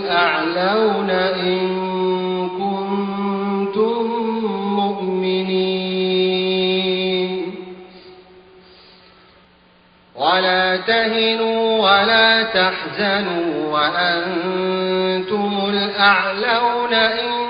الأعلون إن كنتم مؤمنين. ولا تهنوا ولا تحزنوا وأنتم الأعلون إن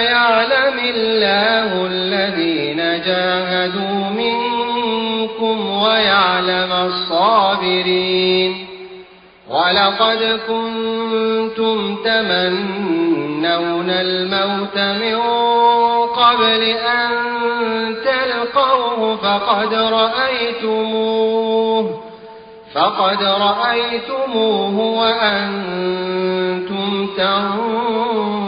يعلم الله الذين جاهدوا منكم ويعلم الصابرين. ولقد كنتم تمنون الموت من قبل أن تلقوه فقد رأيتموه فقد رأيتموه وأنتم تنظرون.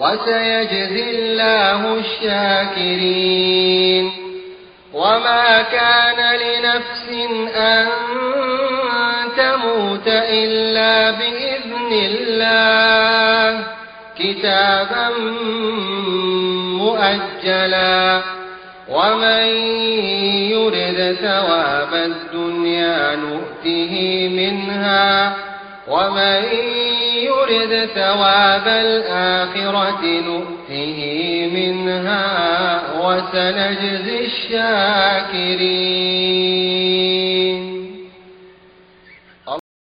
وسيجزي الله الشاكرين. وما كان لنفس أن تموت إلا بإذن الله. كتابا مؤجلا. ومن يرد ثواب الدنيا نؤته منها. ومن يرد ثواب الآخرة نؤته منها وسنجزي الشاكرين.